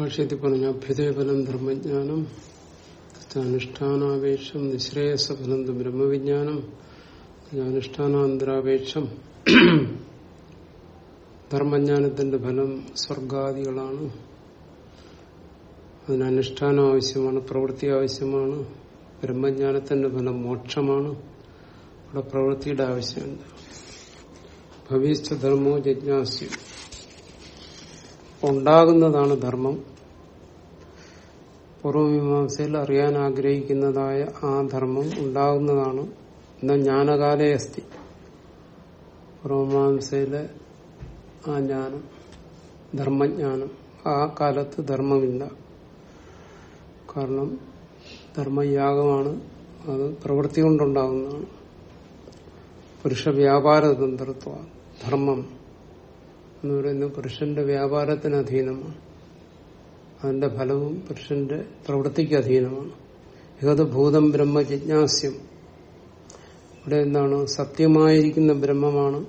ഭാഷ്യത്തിൽ പറഞ്ഞ അഭ്യുദയഫലം ധർമ്മജ്ഞാനം അനുഷ്ഠാനാപേക്ഷം നിശ്രേയസഫലം ബ്രഹ്മവിജ്ഞാനം അനുഷ്ഠാനാന്തരാപേക്ഷം ധർമ്മജ്ഞാനത്തിന്റെ ഫലം സ്വർഗാദികളാണ്. അതിന് അനുഷ്ഠാനം ആവശ്യമാണ് പ്രവൃത്തി ആവശ്യമാണ് ബ്രഹ്മജ്ഞാനത്തിന്റെ ഫലം മോക്ഷമാണ്. അവിടെ പ്രവൃത്തിയുടെ ആവശ്യമുണ്ട്. ഭവിഷ്യധർമ്മോ ജിജ്ഞാസ്യം. ഉണ്ടാകുന്നതാണ് ധർമ്മം. പൂർവമീമാംസയിൽ അറിയാൻ ആഗ്രഹിക്കുന്നതായ ആ ധർമ്മം ഉണ്ടാകുന്നതാണ് എന്ന ജ്ഞാനകാലേ അസ്ഥി പൂർവമീമാംസയിലെ ആ ജ്ഞാനം ധർമ്മജ്ഞാനം ആ കാലത്ത് ധർമ്മമില്ല. കാരണം ധർമ്മയാഗമാണ് അത് പ്രവൃത്തി കൊണ്ടുണ്ടാകുന്നതാണ്. പുരുഷ വ്യാപാര തന്ത്രത്വ ധർമ്മം എന്ന് പറയുന്നത് പുരുഷന്റെ വ്യാപാരത്തിന് അധീനമാണ്. അതിന്റെ ഫലവും പുരുഷന്റെ പ്രവൃത്തിക്ക് അധീനമാണ്. ഏത് ഭൂതം ബ്രഹ്മ ജിജ്ഞാസ്യം. ഇവിടെ എന്താണ്? സത്യമായിരിക്കുന്ന ബ്രഹ്മമാണ്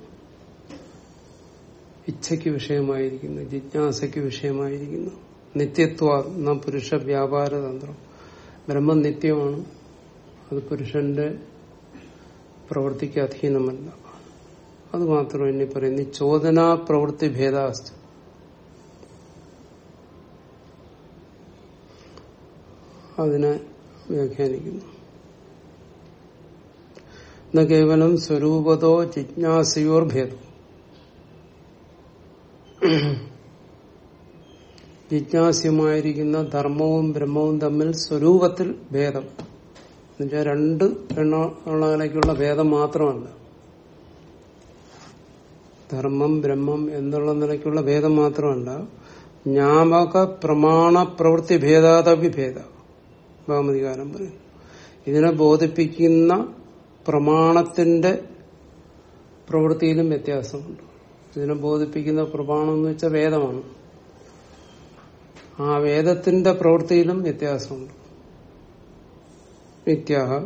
ഇച്ഛയ്ക്ക് വിഷയമായിരിക്കുന്നു ജിജ്ഞാസയ്ക്ക് വിഷയമായിരിക്കുന്നു നിത്യത്വ എന്ന പുരുഷ വ്യാപാര തന്ത്രം. ബ്രഹ്മം നിത്യമാണ് അത് പുരുഷന്റെ പ്രവൃത്തിക്ക് അധീനമല്ല. അത് ഇനി പറയുന്നു ചോദനാ പ്രവൃത്തി ഭേദാസ്ത. അതിനെ വ്യാഖ്യാനിക്കുന്നു. ന കേവലം സ്വരൂപതോ ജിജ്ഞാസയോർ ഭേദം ജിജ്ഞാസ്യമായിരിക്കുന്ന ധർമ്മവും ബ്രഹ്മവും തമ്മിൽ സ്വരൂപത്തിൽ ഭേദം. എന്നുവെച്ചാൽ രണ്ട് എണ്ണുള്ള ഭേദം മാത്രമല്ല. ധർമ്മം ബ്രഹ്മം എന്നുള്ള നിലയ്ക്കുള്ള ഭേദം മാത്രമല്ല. ജ്ഞാപക പ്രമാണ പ്രവൃത്തി ഭേദാതവിഭേദ ഭാമതികാരം പറയും. ഇതിനെ ബോധിപ്പിക്കുന്ന പ്രമാണത്തിന്റെ പ്രവൃത്തിയിലും വ്യത്യാസമുണ്ട്. ഇതിനെ ബോധിപ്പിക്കുന്ന പ്രമാണം എന്ന് വെച്ചാൽ വേദമാണ്. ആ വേദത്തിന്റെ പ്രവൃത്തിയിലും വ്യത്യാസമുണ്ട്. നിത്യാഹ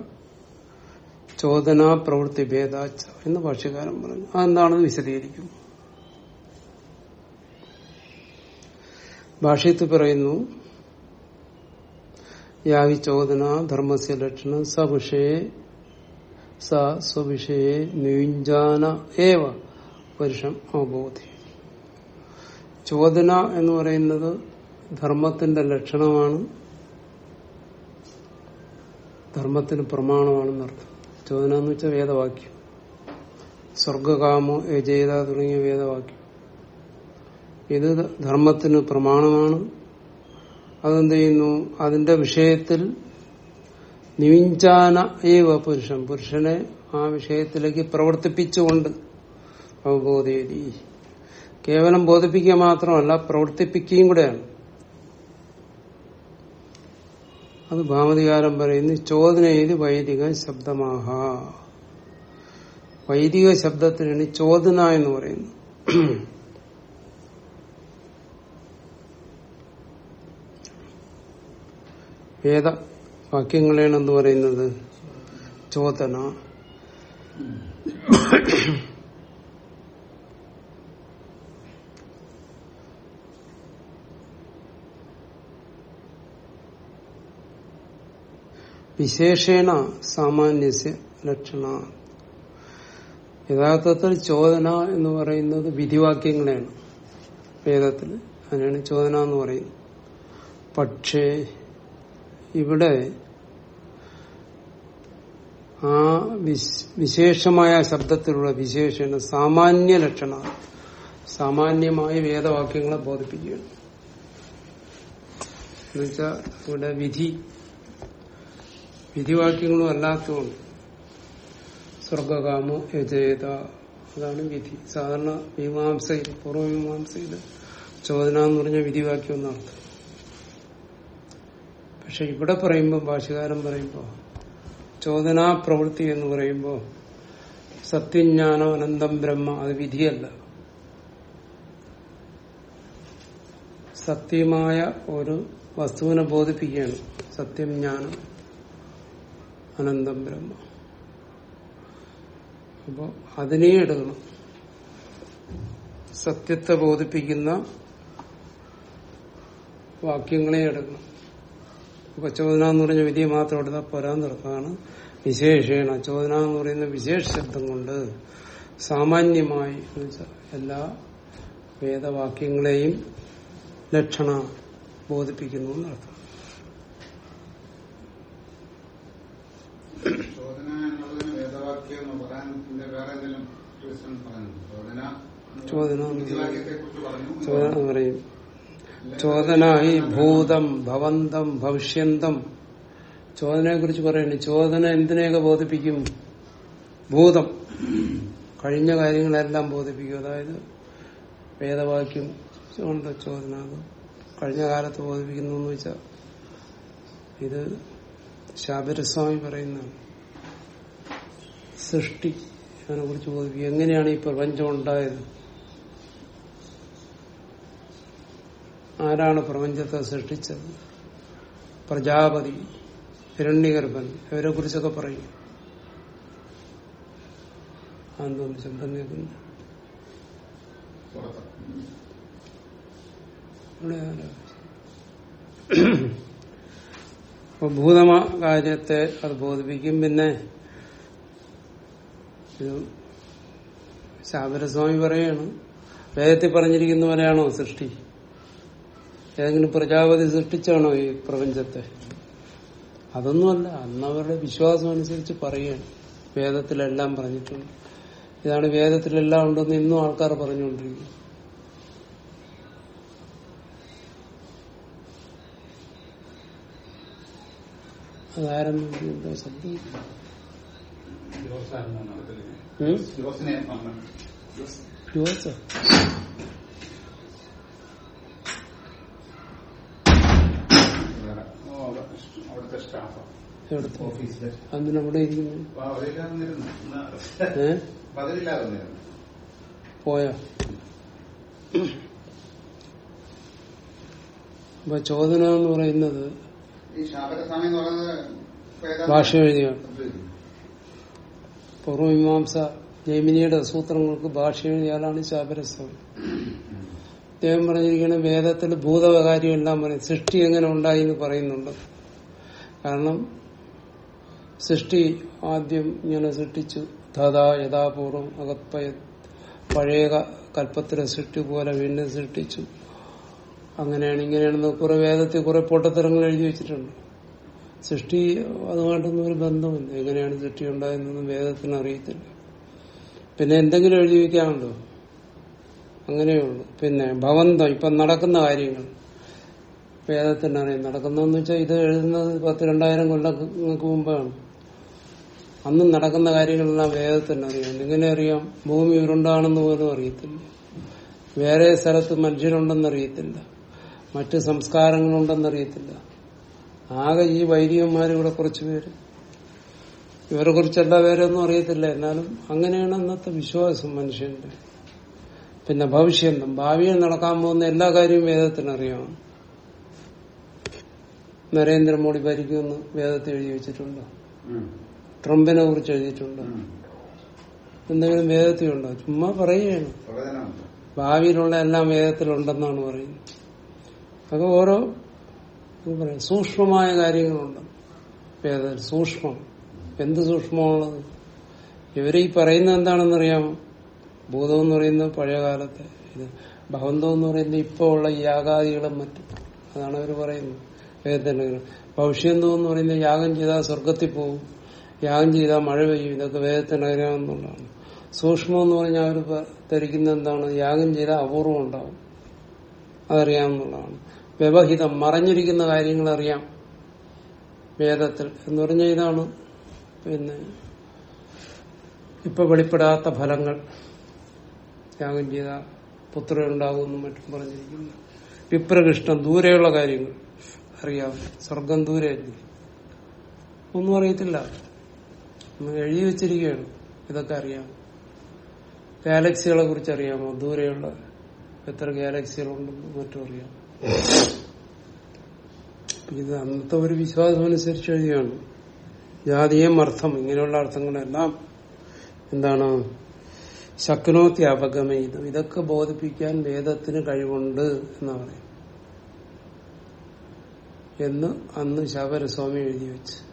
ചോദന പ്രവൃത്തി ഭേദാച്ച എന്ന് ഭാഷ്യകാരൻ പറഞ്ഞു. അതെന്താണെന്ന് വിശദീകരിക്കും. ഭാഷ്യത്ത് പറയുന്നു യാവി ചോദന ധർമ്മസ്യ ലക്ഷണം സവിഷയെ സ സ്വവിഷയെ നീഞ്ചാന ഏവ പുരുഷം അവബോധി. ചോദന എന്ന് പറയുന്നത് ധർമ്മത്തിന്റെ ലക്ഷണമാണ്. ധർമ്മത്തിന് പ്രമാണമാണെന്നർത്ഥം ചോദന എന്ന് വെച്ചാൽ വേദവാക്യം. സ്വർഗകാമോ യജേത തുടങ്ങിയ വേദവാക്യം. ഇത് ധർമ്മത്തിന് പ്രമാണമാണ്. അതെന്ത് ചെയ്യുന്നു അതിന്റെ വിഷയത്തിൽ നിവിഞ്ചാന ഏവ പുരുഷൻ പുരുഷനെ ആ വിഷയത്തിലേക്ക് പ്രവർത്തിപ്പിച്ചുകൊണ്ട് അവബോധേരി കേവലം ബോധിപ്പിക്കുക മാത്രമല്ല പ്രവർത്തിപ്പിക്കുകയും കൂടെയാണ്. അത് ഭാമതികാരം പറയുന്നു ചോദന വൈദിക ശബ്ദമാഹ. വൈദിക ശബ്ദത്തിനാണ് ചോദന എന്ന് പറയുന്നു വേദ വാക്യങ്ങളെയാണ് എന്ന് പറയുന്നത്? ചോദന. വിശേഷേണ സാമാന്യസ്യ ലക്ഷണ. യഥാർത്ഥത്തിൽ ചോദന എന്ന് പറയുന്നത് വിധിവാക്യങ്ങളെയാണ്. വേദത്തിൽ അതിനാണ് ചോദന എന്ന് പറയുന്നത്. പക്ഷേ ഇവിടെ ആ വിശേഷമായ ശബ്ദത്തിലുള്ള വിശേഷണ സാമാന്യ ലക്ഷണ സാമാന്യമായ വേദവാക്യങ്ങളെ ബോധിപ്പിക്കുകയാണ്. എന്നുവെച്ചാൽ ഇവിടെ വിധി വിധിവാക്യങ്ങളും അല്ലാത്തതുകൊണ്ട് സ്വർഗകാമോ യജേത അതാണ് വിധി. സാധാരണ മീമാംസയിൽ പൂർവമീമാംസയിൽ ചോദന എന്ന് പറഞ്ഞ വിധിവാക്യം എന്നർത്ഥം പക്ഷെ ഇവിടെ പറയുമ്പോൾ ഭാഷകാരം പറയുമ്പോൾ ചോദനാ പ്രവൃത്തി എന്ന് പറയുമ്പോൾ സത്യജ്ഞാനം അനന്തം ബ്രഹ്മ അത് വിധിയല്ല. സത്യമായ ഒരു വസ്തുവിനെ ബോധിപ്പിക്കുകയാണ്. സത്യം ജ്ഞാനം അനന്തം ബ്രഹ്മ. അപ്പോൾ അതിനെ എടുക്കണം. സത്യത്തെ ബോധിപ്പിക്കുന്ന വാക്യങ്ങളെ എടുക്കണം. അപ്പൊ ചോദന എന്ന് പറഞ്ഞ വിധിയെ മാത്രം എടുത്താൽ പോരാന്നിടത്താണ് വിശേഷേണ ചോദന എന്ന് പറയുന്ന വിശേഷ ശബ്ദം കൊണ്ട് സാമാന്യമായി എല്ലാ വേദവാക്യങ്ങളെയും ലക്ഷണ ബോധിപ്പിക്കുന്നു എന്നർത്ഥം ചോദന? ചോദന പറയും ചോദന ഈ ഭൂതം ഭവന്തം ഭവിഷ്യന്തം. ചോദനയെ കുറിച്ച് പറയുന്നു. ചോദന എന്തിനെയൊക്കെ ബോധിപ്പിക്കും? ഭൂതം. കഴിഞ്ഞ കാര്യങ്ങളെല്ലാം ബോധിപ്പിക്കും. അതായത് വേദവാക്യം ചോദന കഴിഞ്ഞ കാലത്ത് ബോധിപ്പിക്കുന്നു എന്ന് വെച്ചാൽ ഇത് ശാബരസ്വാമി പറയുന്നതാണ് സൃഷ്ടി. അതിനെ കുറിച്ച് ബോധിപ്പിക്കും. എങ്ങനെയാണ് ഈ പ്രപഞ്ചം ഉണ്ടായത്? ആരാണ് പ്രപഞ്ചത്തെ സൃഷ്ടിച്ചത്? പ്രജാപതി ഹിരണ്യഗർഭൻ ഇവരെ കുറിച്ചൊക്കെ പറയും? അപ്പൊ ഭൂതമ കാര്യത്തെ അത് ബോധിപ്പിക്കും. പിന്നെ ശാബരസ്വാമി പറയാണ്. വേദത്തിൽ പറഞ്ഞിരിക്കുന്ന പോലെയാണോ സൃഷ്ടി? ഏതെങ്കിലും പ്രജാപതി സൃഷ്ടിച്ചാണോ ഈ പ്രപഞ്ചത്തെ? അതൊന്നുമല്ല അന്നവരുടെ വിശ്വാസം അനുസരിച്ച് പറയുകയാണ്. വേദത്തിലെല്ലാം പറഞ്ഞിട്ടുണ്ട്. ഇതാണ് വേദത്തിലെല്ലാം ഉണ്ടെന്ന് ഇന്നും ആൾക്കാർ പറഞ്ഞുകൊണ്ടിരിക്കും അതാരം അവിടുത്തെ സ്റ്റാഫ്. എവിടുത്തെ ഓഫീസിലെ. അതിന് അവിടെ ഇരിക്കുന്നു പോയോ? അപ്പൊ ചോദന എന്ന് പറയുന്നത് ഭാഷ എഴുതിയാണ് പൂർവമീമാംസ ജൈമിനിയുടെ സൂത്രങ്ങൾക്ക് ഭാഷ എഴുതിയാലാണ് ശാബരസ്വാമി അദ്ദേഹം പറഞ്ഞിരിക്കുന്ന വേദത്തിൽ ഭൂതവകാരി എല്ലാം പറയും സൃഷ്ടി എങ്ങനെ ഉണ്ടായി എന്ന് പറയുന്നുണ്ട്. കാരണം സൃഷ്ടി ആദ്യം ഇങ്ങനെ സൃഷ്ടിച്ചു. ധതാ യഥാപൂർവം അകത്പയ പഴയ കല്പത്തിലെ സൃഷ്ടി പോലെ വീണ്ടും സൃഷ്ടിച്ചു. അങ്ങനെയാണ് ഇങ്ങനെയാണെന്ന് കുറെ വേദത്തിൽ കുറെ പൊട്ടത്തരങ്ങൾ എഴുതി വെച്ചിട്ടുണ്ട്. സൃഷ്ടി അതുമായിട്ടൊന്നും ഒരു ബന്ധമില്ല എങ്ങനെയാണ് സൃഷ്ടി ഉണ്ടായതെന്നൊന്നും വേദത്തിന് അറിയത്തില്ല. പിന്നെ എന്തെങ്കിലും എഴുതി വെക്കാനുണ്ടോ? അങ്ങനെയുള്ളൂ. പിന്നെ ഭവന്തം ഇപ്പം നടക്കുന്ന കാര്യങ്ങൾ. വേദത്തിന് അറിയാം നടക്കുന്നതെന്ന് വെച്ചാൽ ഇത് എഴുതുന്നത് പത്ത് രണ്ടായിരം കൊല്ലങ്ങൾക്ക് മുമ്പാണ്. അന്ന് നടക്കുന്ന കാര്യങ്ങളെല്ലാം വേദത്തിന് അറിയാം. എങ്ങനെ അറിയാം? ഭൂമി ഉരുണ്ടാണെന്ന് പോലും അറിയത്തില്ല. വേറെ സ്ഥലത്ത് മനുഷ്യരുണ്ടെന്ന് അറിയത്തില്ല. മറ്റ് സംസ്കാരങ്ങളുണ്ടെന്ന് അറിയത്തില്ല. ആകെ ഈ വൈദികന്മാർ ഇവിടെ കുറച്ച് പേര്. ഇവരെ കുറിച്ചല്ല വേറെ ഒന്നും അറിയത്തില്ല. എന്നാലും അങ്ങനെയാണ് അന്നത്തെ വിശ്വാസം മനുഷ്യന്റെ. പിന്നെ ഭവിഷ്യന്തം. ഭാവിയിൽ നടക്കാൻ പോകുന്ന എല്ലാ കാര്യവും വേദത്തിന് അറിയാം. നരേന്ദ്രമോദി ഭരിക്കുമെന്ന് വേദത്തിൽ എഴുതി വെച്ചിട്ടുണ്ടോ. ട്രംപിനെ കുറിച്ച് എഴുതിയിട്ടുണ്ടോ. എന്തെങ്കിലും വേദത്തിലുണ്ടോ? ചുമ്മാ പറയുകയാണ്. ഭാവിയിലുള്ള എല്ലാം വേദത്തിലുണ്ടെന്നാണ് പറയുന്നത്. അതൊക്കെ ഓരോ സൂക്ഷ്മമായ കാര്യങ്ങളുണ്ട്. വേദത്തിൽ സൂക്ഷ്മം. എന്ത് സൂക്ഷ്മമുള്ളത് ഇവർ ഈ പറയുന്നത് എന്താണെന്നറിയാമോ? ഭൂതം എന്ന് പറയുന്നത് പഴയ കാലത്തെ ഇത്. ഭവന്തം എന്ന് പറയുന്നത് ഇപ്പോ ഉള്ള യാഗാദികളും മറ്റും. അതാണ് അവർ പറയുന്നത്. വേദത്തിന്റെ ഭവിഷ്യന്തം എന്ന് പറയുന്നത് യാഗം ചെയ്താൽ സ്വർഗത്തിൽ പോകും. യാഗം ചെയ്താൽ മഴ പെയ്യും. ഇതൊക്കെ വേദത്തിന് എന്നുള്ളതാണ് സൂക്ഷ്മം എന്ന് പറഞ്ഞാൽ അവർ ധരിക്കുന്ന എന്താണ്? യാഗം ചെയ്താൽ അപൂർവം ഉണ്ടാവും. അതറിയാമെന്നുള്ളതാണ് വ്യവഹിതം മറഞ്ഞിരിക്കുന്ന കാര്യങ്ങൾ അറിയാം. വേദത്തിൽ എന്ന് പറഞ്ഞാൽ ഇതാണ്. പിന്നെ ഇപ്പൊ വെളിപ്പെടാത്ത ഫലങ്ങൾ. യാഗം ചെയ്ത പുത്രനുണ്ടാകുമെന്നും മറ്റും പറഞ്ഞിരിക്കുന്നു. വിപ്രകൃഷ്ണം ദൂരെയുള്ള കാര്യങ്ങൾ. അറിയാം സ്വർഗം ദൂരെ ഒന്നും അറിയത്തില്ല. എഴുതി വെച്ചിരിക്കുകയാണ്. ഇതൊക്കെ അറിയാം. ഗാലക്സികളെ കുറിച്ച് അറിയാമോ? ദൂരെയുള്ള എത്ര ഗാലക്സികളുണ്ടെന്ന് മറ്റും അറിയാം. ഇത് അന്നത്തെ ഒരു വിശ്വാസം അനുസരിച്ച് എഴുതിയാണ്. ജാതിയും അർത്ഥം ഇങ്ങനെയുള്ള അർത്ഥങ്ങളെല്ലാം എന്താണ്? ശക്നോത്തി അപഗമയിതം ഇതൊക്കെ ബോധിപ്പിക്കാൻ വേദത്തിന് കഴിവുണ്ട് എന്നാ പറയും എന്ന് അന്ന് ശബരസ്വാമി എഴുതി വെച്ച്.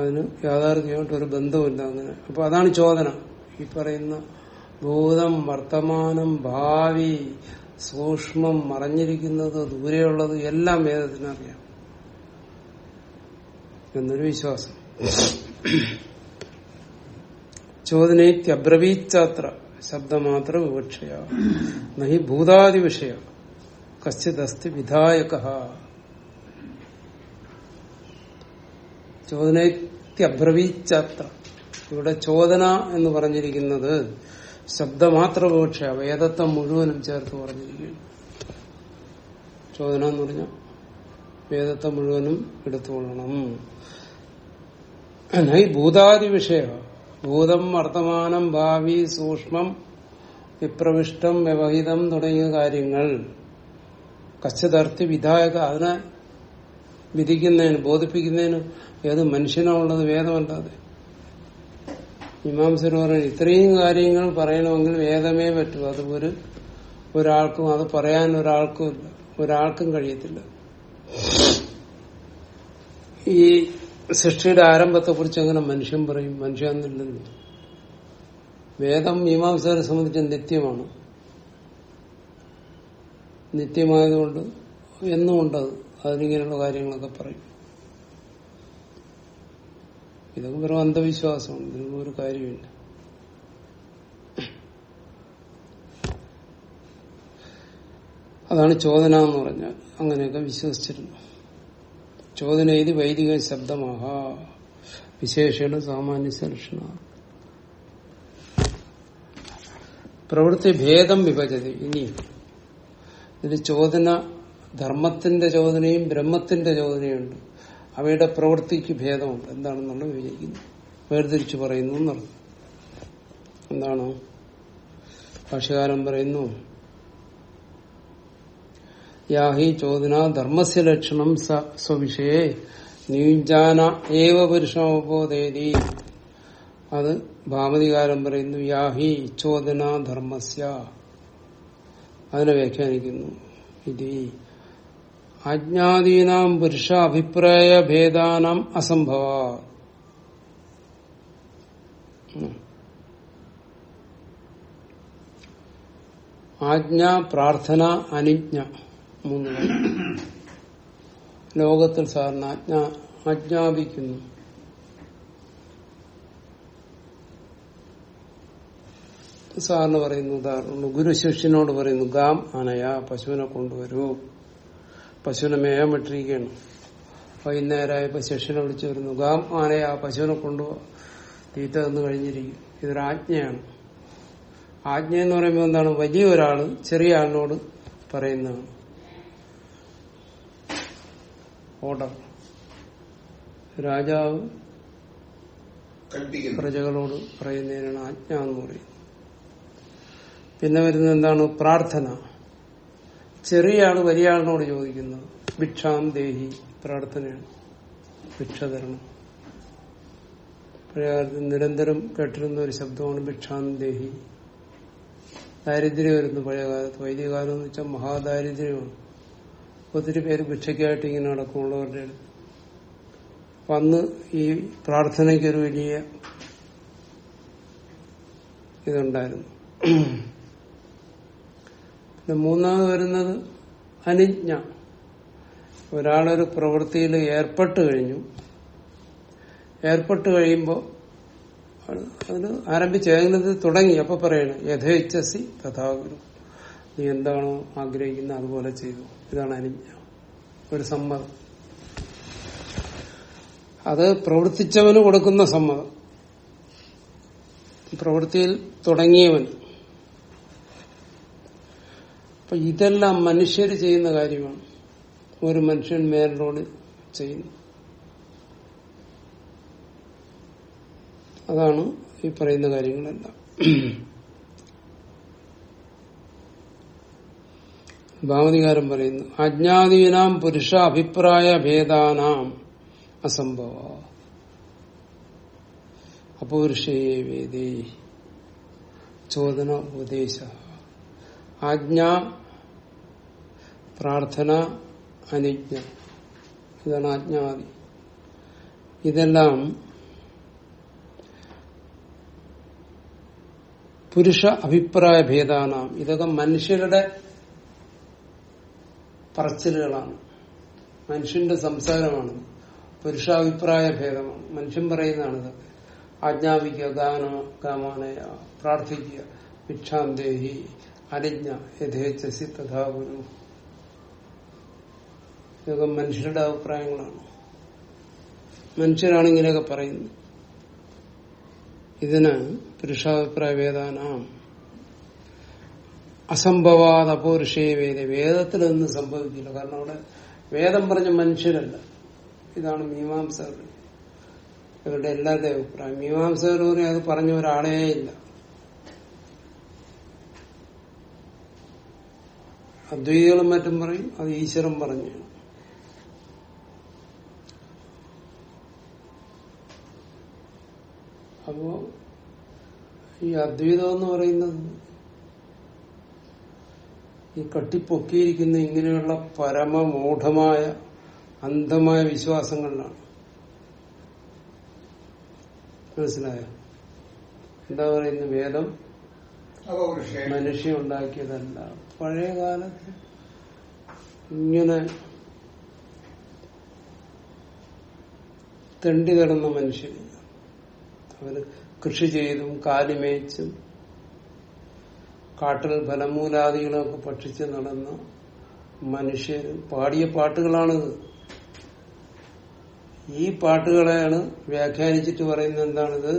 അതിന് യാഥാർത്ഥ്യമായിട്ട് ഒരു ബന്ധമില്ല അങ്ങനെ. അപ്പൊ അതാണ് ചോദന. ഈ പറയുന്ന ഭൂതം വർത്തമാനം ഭാവി സൂക്ഷ്മം മറഞ്ഞിരിക്കുന്നത് ദൂരെയുള്ളത് എല്ലാം വേദത്തിനറിയാം. എന്നൊരു വിശ്വാസം. ചോദനയ്ക്കബ്രവീച്ചാത്ര ശബ്ദമാത്ര വിവക്ഷയ. നഹി ഭൂതാദി വിഷയ. കശ്ചിദസ്തി വിധായക. ചോദനയ്ക്കബ്രവീച്ചാത്ര ഇവിടെ ചോദന എന്ന് പറഞ്ഞിരിക്കുന്നത് ശബ്ദമാത്ര വേദത്വം മുഴുവനും ചേർത്ത് പറഞ്ഞിരിക്കുകയാണ് ചോദന എന്ന് പറഞ്ഞാൽ വേദത്തെ മുഴുവനും എടുത്തുകൊള്ളണം. ഭൂതാദി വിഷയ. ഭൂതം വർത്തമാനം ഭാവി സൂക്ഷ്മം വിപ്രവിഷ്ടം വ്യവഹിതം തുടങ്ങിയ കാര്യങ്ങൾ. കച്ചതർത്തി വിധായക അതിനെ വിധിക്കുന്നതിന് ബോധിപ്പിക്കുന്നതിന് ഏത് മനുഷ്യനാണുള്ളത് വേദമല്ലാതെ മീമാംസർ പറയുന്നത് ഇത്രയും കാര്യങ്ങൾ പറയണമെങ്കിൽ വേദമേ പറ്റൂ. അത് ഒരു ഒരാൾക്കും അത് പറയാൻ ഒരാൾക്കും ഇല്ല. ഒരാൾക്കും കഴിയത്തില്ല. ഈ സൃഷ്ടിയുടെ ആരംഭത്തെ കുറിച്ച് എങ്ങനെ മനുഷ്യൻ പറയും? മനുഷ്യന്നില്ലല്ലോ വേദം മീമാംസകരെ സംബന്ധിച്ച് നിത്യമാണ്. നിത്യമായതുകൊണ്ട് എന്നുമുണ്ടത് അതിനിങ്ങനെയുള്ള കാര്യങ്ങളൊക്കെ പറയും. ഇതൊക്കെ വെറും അന്ധവിശ്വാസമാണ്. ഇതിനൊന്നും ഒരു കാര്യമില്ല അതാണ് ചോദന എന്ന് പറഞ്ഞാൽ അങ്ങനെയൊക്കെ വിശ്വസിച്ചിരുന്നു. ചോദന ഇത് വൈദിക ശബ്ദമാഹ. വിശേഷണ സാമാന്യ സലക്ഷണ പ്രവൃത്തി ഭേദം വിഭജതി. ഇനി ഇതിന് ചോദന ധർമ്മത്തിന്റെ ചോദനയും ബ്രഹ്മത്തിന്റെ ചോദനയുണ്ട്. അവയുടെ പ്രവൃത്തിക്ക് ഭേദമുണ്ട്. എന്താണെന്നുള്ള വിവേചിക്കുന്നു വേർതിരിച്ചു പറയുന്നു എന്നർത്ഥം എന്താണ്? ഭാഷകാലം പറയുന്നു യാഹി ചോദന ധർമ്മസ്യ ലക്ഷണം സ്വവിഷയെ നിയുജാന ഏവ പുരുഷമോപോദേതി അത് ഭാമതികാരം പറയുന്നു യാഹി ചോദന ധർമ്മസ്യ. അതിനെ വ്യാഖ്യാനിക്കുന്നു. ഇത് ആജ്ഞാദീനാം പുരുഷ അഭിപ്രായ ഭേദാനാം അസംഭവ. ആജ്ഞ പ്രാർത്ഥന അനിജ്ഞ മൂന്ന്. ലോകത്തിൽ സാറിന് ആജ്ഞ ആജ്ഞാപിക്കുന്നു. സാറിന് പറയുന്നു ഉദാഹരണം ഗുരു ശിഷ്യനോട് പറയുന്നു ഗാം അനയ പശുവിനെ കൊണ്ടുവരൂ. പശുവിനെ മേയാൻ വിട്ടിരിക്കുകയാണ് വൈകുന്നേരമായപ്പോ ശിഷ്യനെ വിളിച്ചു വരുന്നു ഗാം ആനയെ ആ പശുവിനെ കൊണ്ടുപോ. തീറ്റ തന്നു കഴിഞ്ഞിരിക്കും. ഇതൊരു ആജ്ഞയാണ്. ആജ്ഞ എന്ന് പറയുമ്പോൾ എന്താണ്? വലിയ ഒരാൾ ചെറിയ ആളിനോട് പറയുന്നതാണ്. ഓർഡർ രാജാവ് പ്രജകളോട് പറയുന്നതിനാണ് ആജ്ഞ എന്ന് പറയുന്നത്. പിന്നെ വരുന്നത് എന്താണ്? പ്രാർത്ഥന. ചെറിയ ആൾ വലിയ ആളിനോട് ചോദിക്കുന്നത് ഭിക്ഷാം ദേഹി പ്രാർത്ഥനയാണ് ഭിക്ഷ തരണം പഴയകാലത്ത് നിരന്തരം കേട്ടിരുന്ന ഒരു ശബ്ദമാണ് ഭിക്ഷാം ദേഹി. ദാരിദ്ര്യം വരുന്നു പഴയകാലത്ത് വൈദ്യകാലം എന്ന് വെച്ചാൽ മഹാദാരിദ്ര്യമാണ്. ഒത്തിരി പേര് ഭിക്ഷയ്ക്കായിട്ട് ഇങ്ങനെ നടക്കുമുള്ളവരുടെ വന്ന് ഈ പ്രാർത്ഥനയ്ക്കൊരു വലിയ ഇതുണ്ടായിരുന്നു. മൂന്നാമത് വരുന്നത് അനിജ്ഞ. ഒരാളൊരു പ്രവൃത്തിയിൽ ഏർപ്പെട്ട് കഴിഞ്ഞു. ഏർപ്പെട്ട് കഴിയുമ്പോൾ അതിന് ആരംഭിച്ച് ഏകനത് തുടങ്ങി. അപ്പൊ പറയണം യഥേച്ഛസി തഥാഗുരു നീ എന്താണോ ആഗ്രഹിക്കുന്നത് അതുപോലെ ചെയ്തു. ഇതാണ് അനിജ്ഞ. ഒരു സമ്മതം. അത് പ്രവർത്തിച്ചവന് കൊടുക്കുന്ന സമ്മതം. പ്രവൃത്തിയിൽ തുടങ്ങിയവൻ അപ്പൊ ഇതെല്ലാം മനുഷ്യർ ചെയ്യുന്ന കാര്യമാണ്. ഒരു മനുഷ്യൻ മേലോട് ചെയ്യുന്നു. അതാണ് ഈ പറയുന്ന കാര്യങ്ങളെല്ലാം. ഭാവതികാരം പറയുന്നു അജ്ഞാതീനാം പുരുഷ അഭിപ്രായ ഭേദാനാം അസംഭവ. അപൗരുഷേ വേദേ ചോദന ഉപദേശ. ആജ്ഞ പ്രാർത്ഥന അനിജ്ഞ. ഇതാണ് ആജ്ഞാതി ഇതെല്ലാം പുരുഷ അഭിപ്രായ ഭേദാനാം ഇതൊക്കെ മനുഷ്യരുടെ പറച്ചിലുകളാണ്. മനുഷ്യന്റെ സംസാരമാണ്. പുരുഷാഭിപ്രായ ഭേദമാണ്. മനുഷ്യൻ പറയുന്നതാണ് ഇതൊക്കെ ആജ്ഞാപിക്കുക ഗാന കാമാനയ പ്രാർത്ഥിക്കുക ഭിക്ഷാന്തേഹി അരിജ്ഞ യഥേച്ഛസി തഥാ ഗുരു. ഇതൊക്കെ മനുഷ്യരുടെ അഭിപ്രായങ്ങളാണ്. മനുഷ്യരാണ് ഇങ്ങനെയൊക്കെ പറയുന്നത്. ഇതിന് പുരുഷാഭിപ്രായ വേദാന. അസംഭവാദ അപൗരുഷേ വേദ. വേദത്തിൽ ഒന്നും സംഭവിക്കില്ല. കാരണം അവിടെ വേദം പറഞ്ഞ മനുഷ്യരല്ല. ഇതാണ് മീമാംസകർ. ഇവരുടെ എല്ലാവരുടെയും അഭിപ്രായം. മീമാംസകർ അത് പറഞ്ഞ ഒരാളേ ഇല്ല. അദ്വൈതികളും മറ്റും പറയും അത് ഈശ്വരൻ പറഞ്ഞു. അപ്പോ ഈ അദ്വൈതം എന്ന് പറയുന്നത് ഈ കട്ടിപ്പൊക്കിയിരിക്കുന്ന ഇങ്ങനെയുള്ള പരമമൂഢമായ അന്ധമായ വിശ്വാസങ്ങളിലാണ്. മനസ്സിലായോ? എന്താ പറയുന്നത്? വേദം മനുഷ്യ ഉണ്ടാക്കിയതല്ല. പഴയ കാലത്ത് ഇങ്ങനെ തെണ്ടി കിടന്ന മനുഷ്യർ അവർ കൃഷി ചെയ്തും കാലിമേച്ചും കാട്ടിൽ ഫലമൂലാദികളൊക്കെ ഭക്ഷിച്ച് നടന്ന മനുഷ്യർ പാടിയ പാട്ടുകളാണിത് ഈ പാട്ടുകളെയാണ് വ്യാഖ്യാനിച്ചിട്ട് പറയുന്നത് എന്താണിത്?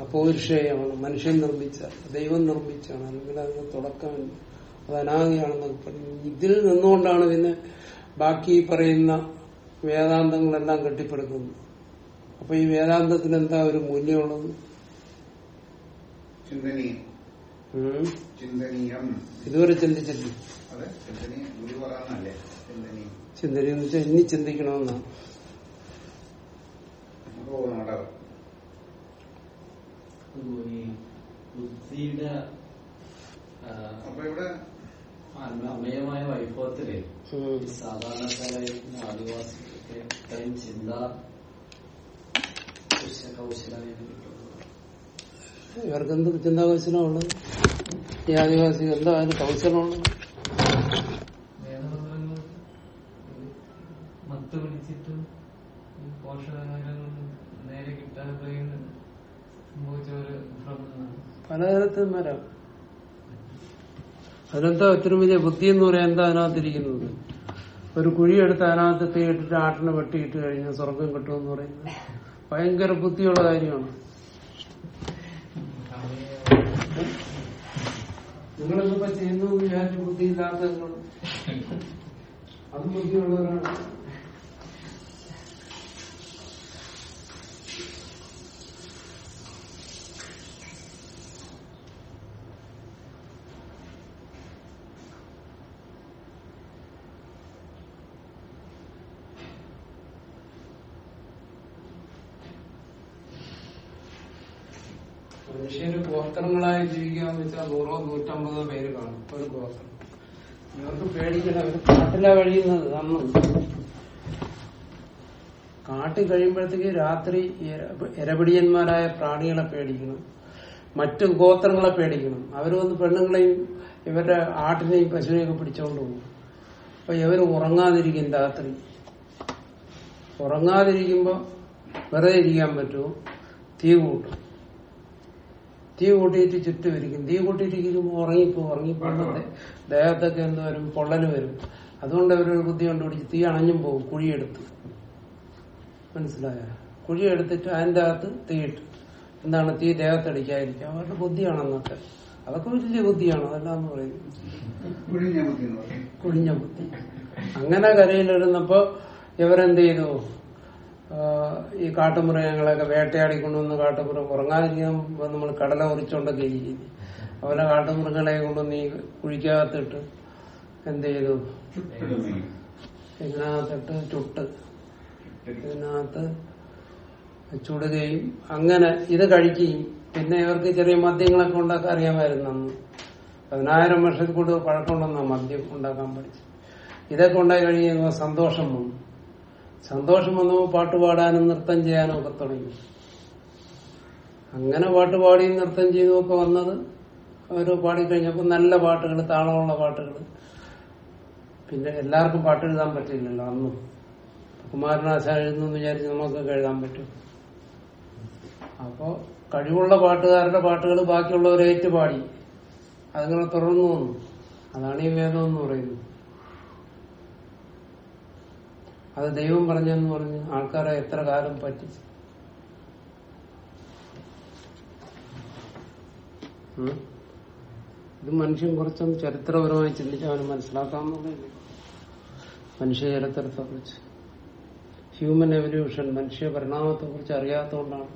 അപൗരുഷേയമാണ് മനുഷ്യൻ നിർമ്മിച്ച ദൈവം നിർമ്മിച്ചാണ്. അല്ലെങ്കിൽ അതിന് തുടക്കമില്ല. അത് അനാഗയാണെന്നൊക്കെ പറയും. ഇതിൽ നിന്നുകൊണ്ടാണ് പിന്നെ ബാക്കി പറയുന്ന വേദാന്തങ്ങളെല്ലാം കെട്ടിപ്പടുക്കുന്നത്. അപ്പൊ ഈ വേദാന്തത്തിന് എന്താ ഒരു മൂല്യമുള്ളത്? ഇതുവരെ ചിന്തനീയം. ചിന്തനീയം. ചിന്തനെന്ന് വെച്ചാൽ ഇനി ചിന്തിക്കണമെന്നാണ്. ഈ ബുദ്ധിയുടെ അമേയമായ വൈഭവത്തിൽ സാധാരണക്കാരായിരുന്ന ആദിവാസികൾക്ക് ഇത്രയും ചിന്ത കൗശലം ഇവർക്കെന്ത് ചിന്താകൗശലമുള്ളത് ഈ ആദിവാസികൾ എന്താ അതിന് കൗശലമുള്ളത് അതിനെന്താ ഒത്തിരി വലിയ ബുദ്ധി എന്ന് പറയാൻ എന്താ അതിനകത്തിരിക്കുന്നത്? ഒരു കുഴിയെടുത്ത് അതിനകത്ത് തീയിട്ടിട്ട് ആട്ടിനെ വെട്ടിയിട്ട് കഴിഞ്ഞാൽ സ്വർഗം കിട്ടുമെന്ന് പറയുന്നത്. ഭയങ്കര ബുദ്ധിയുള്ള കാര്യമാണ്. നിങ്ങളിപ്പോ ചെയ്യുന്നു വിചാരിച്ച് ബുദ്ധിയില്ലാത്ത അത് ബുദ്ധിയുള്ളവരാണ്. മനുഷ്യര് ഗോത്രങ്ങളായി ജീവിക്കാന്ന് വെച്ചാൽ നൂറോ നൂറ്റമ്പതോ പേര് കാണും. ഒരു ഗോത്രം. ഇവർക്ക് പേടിക്കണ അവർ കാട്ടിലാ കഴിയുന്നത് അന്ന് കാട്ടിൽ കഴിയുമ്പോഴത്തേക്ക് രാത്രി ഇരപിടിയന്മാരായ പ്രാണികളെ പേടിക്കണം. മറ്റു ഗോത്രങ്ങളെ പേടിക്കണം. അവർ വന്ന് പെണ്ണുങ്ങളെയും ഇവരുടെ ആട്ടിനെയും പശുവിനെയൊക്കെ പിടിച്ചോണ്ട് പോകും. അപ്പൊ ഇവർ ഉറങ്ങാതിരിക്കും രാത്രി. ഉറങ്ങാതിരിക്കുമ്പോ വെറുതെ ഇരിക്കാൻ പറ്റുമോ? തീ കൂട്ടും. തീ കൂട്ടിയിട്ട് ചുറ്റും ഇരിക്കും. തീ കൂട്ടിയിട്ടിരിക്കുമ്പോൾ ഉറങ്ങിപ്പോ ഉറങ്ങിപ്പോകുമ്പോ ദേ- ദേഹത്തൊക്കെ എന്ത് വരും? പൊള്ളൽ വരും. അതുകൊണ്ട് അവരൊരു ബുദ്ധി കണ്ടുപിടിച്ച് തീ അണഞ്ഞും പോകും. കുഴിയെടുത്ത്. മനസ്സിലായ? കുഴിയെടുത്തിട്ട് അതിന്റെ അകത്ത് തീയിട്ട് എന്താണ്? തീ ദേഹത്തടിക്കാതിരിക്കുക. അവരുടെ ബുദ്ധിയാണെന്നൊക്കെ. അതൊക്കെ വലിയ ബുദ്ധിയാണ്. അതെല്ലാം പറയുന്നത് കുഴിഞ്ഞ ബുദ്ധി. അങ്ങനെ കരയിലിരുന്നപ്പോ ഇവരെന്ത് ചെയ്തു? ഈ കാട്ടുമൃഗങ്ങളെയൊക്കെ വേട്ടയാടി കൊണ്ടുവന്ന് കാട്ടുമൃഗം ഉറങ്ങാതിരിക്കാൻ നമ്മൾ കടല ഉറിച്ചോണ്ടൊക്കെ ഇരിക്കും അവരെ കാട്ടുമൃഗങ്ങളെ കൊണ്ടുവന്ന് ഈ കുഴിക്കകത്തിട്ട് എന്ത് ചെയ്തു? ഇതിനകത്തിട്ട് ചുട്ട്. ഇതിനകത്ത് ചുടുകയും അങ്ങനെ ഇത് കഴിക്കുകയും പിന്നെ ഇവർക്ക് ചെറിയ മദ്യങ്ങളൊക്കെ ഉണ്ടാക്കാൻ അറിയാമായിരുന്നു അന്ന്. പതിനായിരം വർഷത്തിൽ കൂടുതൽ പഴക്കമുണ്ടെന്നാണ് മദ്യം ഉണ്ടാക്കാൻ പഠിച്ചു ഇതൊക്കെ ഉണ്ടായി കഴിയുമ്പോൾ സന്തോഷം വന്നു. സന്തോഷം വന്നപ്പോൾ പാട്ട് പാടാനും നൃത്തം ചെയ്യാനും ഒക്കെ തുടങ്ങി. അങ്ങനെ പാട്ട് പാടിയും നൃത്തം ചെയ്തും ഒക്കെ വന്നത് അവർ പാടിക്കഴിഞ്ഞപ്പോൾ നല്ല പാട്ടുകൾ താളമുള്ള പാട്ടുകൾ. പിന്നെ എല്ലാവർക്കും പാട്ട് എഴുതാൻ പറ്റില്ലല്ലോ അന്നും. കുമാരനാശാൻ എഴുതുന്നു വിചാരിച്ച് നമുക്കൊക്കെ എഴുതാൻ പറ്റും. അപ്പോ കഴിവുള്ള പാട്ടുകാരുടെ പാട്ടുകൾ ബാക്കിയുള്ളവർ ഏറ്റു പാടി അതങ്ങനെ തുടർന്നു വന്നു. അതാണ് ഈ വേദം എന്ന് പറയുന്നത്. അത് ദൈവം പറഞ്ഞെന്ന് പറഞ്ഞ് ആൾക്കാരെ എത്ര കാലം പറ്റിച്ചു? ഇത് മനുഷ്യൻ കുറച്ചൊന്ന് ചരിത്രപരമായി ചിന്തിച്ച് അവന് മനസ്സിലാക്കാവുന്നതേ മനുഷ്യ ചരിത്രത്തെ കുറിച്ച് ഹ്യൂമൻ എവല്യൂഷൻ മനുഷ്യ പരിണാമത്തെ കുറിച്ച് അറിയാത്തതുകൊണ്ടാണ്.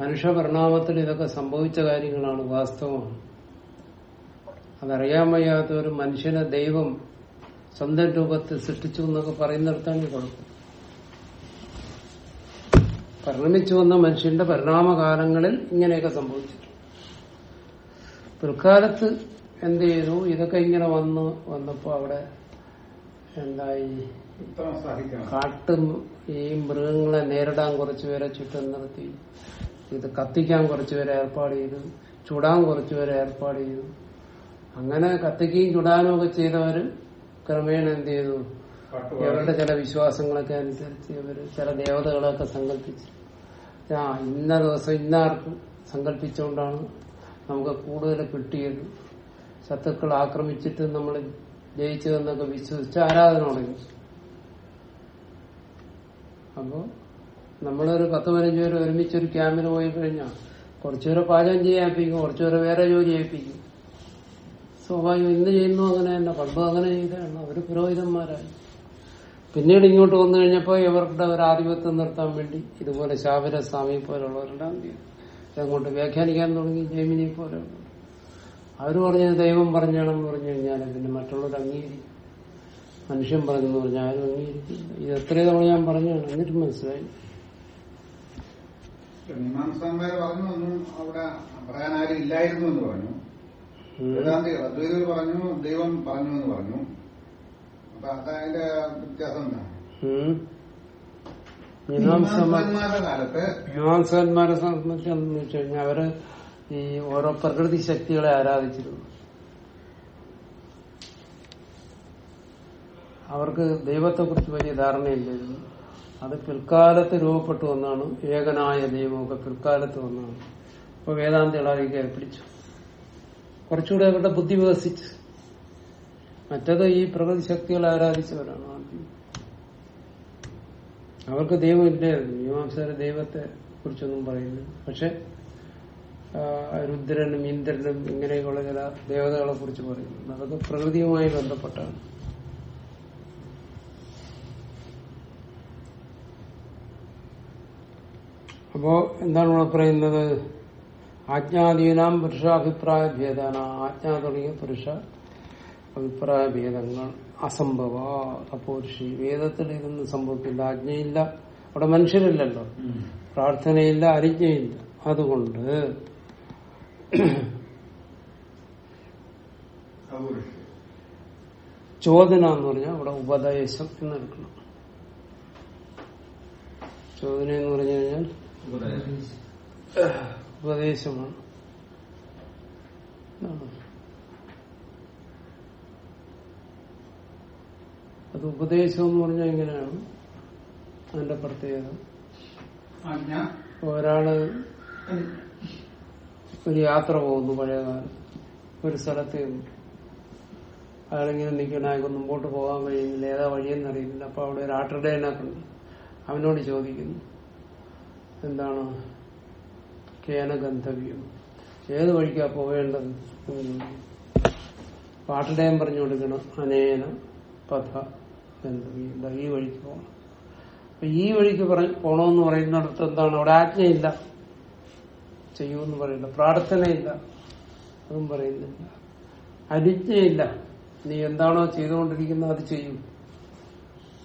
മനുഷ്യ പരിണാമത്തിൽ ഇതൊക്കെ സംഭവിച്ച കാര്യങ്ങളാണ് വാസ്തവമാണ്. അതറിയാൻ വയ്യാത്ത ഒരു മനുഷ്യനെ ദൈവം സ്വന്തം രൂപത്തിൽ സൃഷ്ടിച്ചു എന്നൊക്കെ പറയുന്നിടത്താണ് ഈ കുഴപ്പം പരിണമിച്ചു വന്ന മനുഷ്യന്റെ പരിണാമകാലങ്ങളിൽ ഇങ്ങനെയൊക്കെ സംഭവിച്ചിട്ടുണ്ട്. പിൽക്കാലത്ത് എന്ത് ചെയ്തു? ഇതൊക്കെ ഇങ്ങനെ വന്ന്. വന്നപ്പോ അവിടെ എന്തായി? കാട്ട് ഈ മൃഗങ്ങളെ നേരിടാൻ കുറച്ചുപേരെ ചുറ്റും നിർത്തി. ഇത് കത്തിക്കാൻ കുറച്ചുപേരെ ഏർപ്പാട് ചെയ്തു. ചുടാൻ കുറച്ചുപേരെ ഏർപ്പാട് ചെയ്തു. അങ്ങനെ കത്തിക്കുകയും ചുടാനും ഒക്കെ ചെയ്തവര് ക്രമേണ എന്ത് ചെയ്തു? ഇവരുടെ ചില വിശ്വാസങ്ങളൊക്കെ അനുസരിച്ച് ഇവർ ചില ദേവതകളൊക്കെ സങ്കല്പിച്ച്. ആ ഇന്ന ദിവസം ഇന്നാർക്കും സങ്കല്പിച്ചുകൊണ്ടാണ് നമുക്ക് കൂടുതൽ കിട്ടിയത്. ശത്രുക്കൾ ആക്രമിച്ചിട്ട് നമ്മൾ ജയിച്ചതെന്നൊക്കെ വിശ്വസിച്ച് ആരാധന തുടങ്ങി അപ്പോ നമ്മളൊരു പത്ത് പതിനഞ്ച് പേര് ഒരുമിച്ചൊരു ക്യാമ്പിന് പോയി കഴിഞ്ഞാൽ കുറച്ചുപേരെ പാചകം ചെയ്യാൻ ഏൽപ്പിക്കും കുറച്ചുപേരെ വേറെ ജോലി ഏൽപ്പിക്കും. സ്വാഭാവികം ഇന്ന് ചെയ്യുന്നു അങ്ങനെ തന്നെ പണ്ട് അങ്ങനെ ചെയ്താണ് അവർ പുരോഹിതന്മാരായി. പിന്നീട് ഇങ്ങോട്ട് വന്നു കഴിഞ്ഞപ്പോൾ ഇവരുടെ ഒരു ആധിപത്യം നിർത്താൻ വേണ്ടി ഇതുപോലെ ശാബര സ്വാമി പോലുള്ളവരെല്ലാം ചെയ്തു? അങ്ങോട്ട് വ്യാഖ്യാനിക്കാൻ തുടങ്ങി ജൈമിനി പോലെ അവർ പറഞ്ഞത് ദൈവം പറഞ്ഞാണെന്ന് പറഞ്ഞു കഴിഞ്ഞാൽ പിന്നെ മറ്റുള്ളവർ അംഗീകരിക്കും. മനുഷ്യൻ പറഞ്ഞെന്ന് പറഞ്ഞാൽ ആരും അംഗീകരിക്കില്ല. ഇത് എത്രയോ തവണ ഞാൻ പറഞ്ഞാണ് എന്നിട്ട് മനസ്സിലായി മീമാംസന്മാര് പറഞ്ഞു അവിടെ പറയാൻ ആരും ഇല്ലായിരുന്നു എന്ന് പറഞ്ഞു. വേദാന്തികൾ അദ്വൈതർ പറഞ്ഞു ദൈവം പറഞ്ഞു എന്ന് പറഞ്ഞു. അപ്പൊ അതതിന്റെ വ്യത്യാസം എന്താണ് സംബന്ധിച്ച് കാലത്ത് മീമാംസകന്മാരെ സംബന്ധിച്ചെന്ന് വെച്ച് കഴിഞ്ഞാൽ അവർ ഈ ഓരോ പ്രകൃതി ശക്തികളെ ആരാധിച്ചിരുന്നു. അവർക്ക് ദൈവത്തെ കുറിച്ച് വലിയ ധാരണയില്ലായിരുന്നു. അത് പിൽക്കാലത്ത് രൂപപ്പെട്ടു വന്നാണ്. ഏകനായ ദൈവമൊക്കെ പിൽക്കാലത്ത് വന്നാണ്. ഇപ്പൊ വേദാന്തികൾ അതിൽ കയറി പിടിച്ചു. കുറച്ചുകൂടെ അവരുടെ ബുദ്ധി വികസിച്ച്. മറ്റത് ഈ പ്രകൃതി ശക്തികൾ ആരാധിച്ചവരാണ് അവർക്ക് ദൈവം ഇല്ലായിരുന്നു. മീമാംസകര് ദൈവത്തെ കുറിച്ചൊന്നും പറയുന്നു പക്ഷെ രുദ്രനും ഇന്ദ്രനും ഇങ്ങനെയൊക്കെയുള്ള ചില ദേവതകളെ കുറിച്ച് പറയുന്നു അതൊക്കെ പ്രകൃതിയുമായി ബന്ധപ്പെട്ടാണ്. അപ്പോ എന്താണ് ഇവിടെ പറയുന്നത്? ആജ്ഞാധീനാം പുരുഷാഭിപ്രായ ഭേദാന. ആജ്ഞാ തുടങ്ങിയ പുരുഷ അഭിപ്രായ ഭേദങ്ങൾ അസംഭവ. അപൗരുഷി വേദത്തിൽ ഇതൊന്നും സംഭവിക്കില്ല. ആജ്ഞയില്ല. അവിടെ മനുഷ്യരില്ലല്ലോ. പ്രാർത്ഥനയില്ല അരിജ്ഞയില്ല അതുകൊണ്ട് ചോദന എന്ന് പറഞ്ഞാൽ അവിടെ ഉപദേശം എന്നെടുക്കണം ചോദന എന്ന് പറഞ്ഞു കഴിഞ്ഞാൽ ഉപദേശമാണ് അത് ഉപദേശം എന്ന് പറഞ്ഞാൽ എങ്ങനെയാണ്? അതിന്റെ പ്രത്യേകത. ഒരാൾ ഒരു യാത്ര പോകുന്നു പഴയകാലം. ഒരു സ്ഥലത്ത്. അയാളിങ്ങനെ നിൽക്കണം അയാൾക്ക് മുമ്പോട്ട് പോകാൻ കഴിയുന്നില്ല. ഏതാ വഴിയെന്ന് അറിയുന്നില്ല. അപ്പൊ അവിടെ ഒരു ആട്ടർഡേനൊക്കെ കണ്ടു അവനോട് ചോദിക്കുന്നു. എന്താണ്? കേന ഗന്ധവ്യം. ഏത് വഴിക്കാ പോവേണ്ടത്? ആട്ടർഡേൻ പറഞ്ഞു കൊടുക്കണം. അനേന പഥ ഗന്ധവ്യം. ഈ വഴിക്ക് പോകണം അപ്പൊ ഈ വഴിക്ക് പോണോന്ന് പറയുന്നിടത്ത് എന്താണ്? അവിടെ ആജ്ഞയില്ല. ചെയ്യൂന്ന് പറയില്ല പ്രാർത്ഥനയില്ല. അതും പറയുന്നില്ല. അനുജ്ഞയില്ല. നീ എന്താണോ ചെയ്തുകൊണ്ടിരിക്കുന്നത് അത് ചെയ്യും.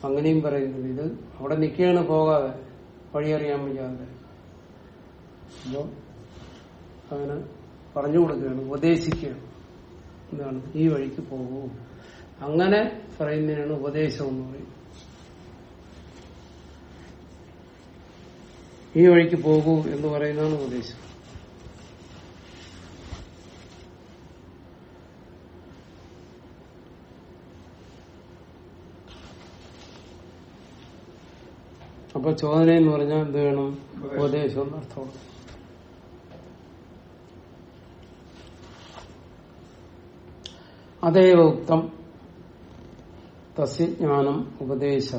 അങ്ങനെയും പറയുന്നത് ഇത് അവിടെ നിൽക്കുകയാണ് പോകാതെ. വഴിയറിയാൻ വയ്യാതെ. അപ്പോ അങ്ങനെ പറഞ്ഞു കൊടുക്കുകയാണ് ഉപദേശിക്കുകയാണ്. എന്താണ്? ഈ വഴിക്ക് പോകൂ. അങ്ങനെ പറയുന്നതിനാണ് ഉപദേശം എന്ന് പറയും ഈ വഴിക്ക് പോകൂ എന്ന് പറയുന്നതാണ് ഉപദേശം. അപ്പൊ ചോദന എന്ന് പറഞ്ഞാൽ എന്ത് വേണം? ഉപദേശം എന്നർത്ഥമാണ് അതേവ ഉക്തം. തസ്യ ജ്ഞാനം ഉപദേശ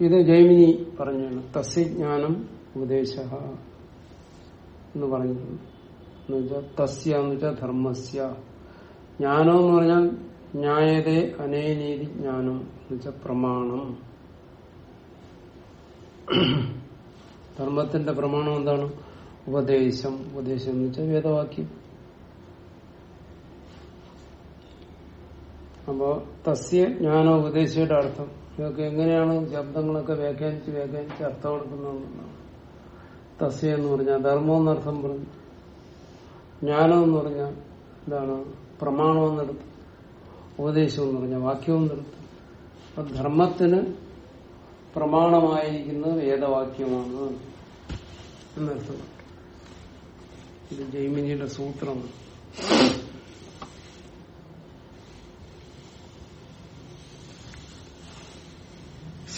ഇത് ജൈമിനി പറഞ്ഞാണ്. തസ്യ ജ്ഞാനം ഉപദേശ എന്ന് പറഞ്ഞിട്ടുണ്ട് എന്ന് വെച്ചാൽ തസ്യ എന്ന് വെച്ചാൽ ധർമ്മസ്യ. ജ്ഞാനം എന്ന് പറഞ്ഞാൽ ന്യായതേ അനേനീതി ജ്ഞാനം എന്ന് വെച്ചാൽ പ്രമാണം. ധർമ്മത്തിന്റെ പ്രമാണം എന്താണ്? ഉപദേശം ഉപദേശം എന്ന് വെച്ചാൽ വേദവാക്യം. അപ്പോ തസ്യ ജ്ഞാനോ ഉപദേശിയുടെ അർത്ഥം. ഇതൊക്കെ എങ്ങനെയാണ് ശബ്ദങ്ങളൊക്കെ വ്യാഖ്യാനിച്ച് വ്യാഖ്യാനിച്ച് അർത്ഥം കൊടുക്കുന്നതെന്നാണ് തസ്യ എന്ന് പറഞ്ഞാൽ ധർമ്മം എന്നർത്ഥം പറഞ്ഞു. ജ്ഞാനം എന്ന് പറഞ്ഞാൽ എന്താണ് പ്രമാണം എന്നെടുത്ത്. ഉപദേശം എന്ന് പറഞ്ഞാൽ വാക്യം എന്നെടുത്ത്. അപ്പൊ ധർമ്മത്തിന് പ്രമാണമായിരിക്കുന്നത് വേദവാക്യമാണ് എന്നർത്ഥം. ഇത് ജൈമിനിയുടെ സൂത്രമാണ്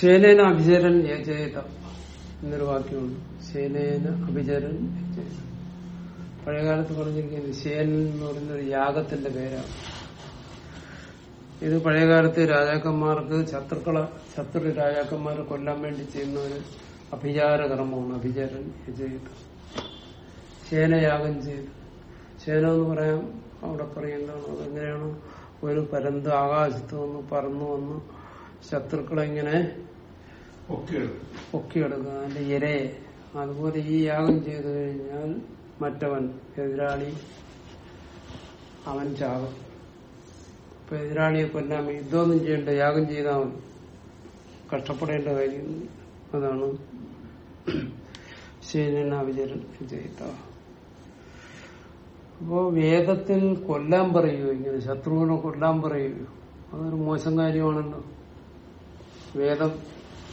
ശേനേന അഭിചരൻ യജേത എന്നൊരു വാക്യമുണ്ട്. ശേനേന അഭിചരൻ യജേത. പഴയകാലത്ത് പറഞ്ഞിരിക്കുന്നത് ശേലൻ എന്ന് പറയുന്ന ഒരു യാഗത്തിന്റെ പേരാണ്. ഇത് പഴയകാലത്ത് രാജാക്കന്മാർക്ക് ശത്രുക്കളെ ശത്രു രാജാക്കന്മാരെ കൊല്ലാൻ വേണ്ടി ചെയ്യുന്ന ഒരു അഭിചാര കർമ്മമാണ് അഭിചരൻ യജേത. ശേനയാഗം ചെയ്തു ശേന എന്ന് പറയാം അവിടെ പറയുന്നതാണ് അതെങ്ങനെയാണ്? ഒരു പരന്ത് ആകാശത്ത് വന്ന് പറന്നു വന്ന് ശത്രുക്കളെ ഇങ്ങനെ പൊക്കിയെടുക്കും. പൊക്കിയെടുക്കുക അതിന്റെ ഇരയെ. അതുപോലെ ഈ യാഗം ചെയ്തു കഴിഞ്ഞാൽ മറ്റവൻ എതിരാളി അവൻ ചാകും അപ്പൊ എതിരാളിയെ കൊല്ലാൻ യുദ്ധമൊന്നും ചെയ്യണ്ട യാഗം ചെയ്താൽ മതി. കഷ്ടപ്പെടേണ്ട കാര്യം അതാണ് ശീലനാവിചരൻ ചെയ്ത അപ്പോ വേദത്തിൽ കൊല്ലാൻ പറയുകയോ ഇങ്ങനെ ശത്രുവിനെ കൊല്ലാൻ പറയുകയോ അതൊരു മോശം കാര്യമാണല്ലോ. വേദം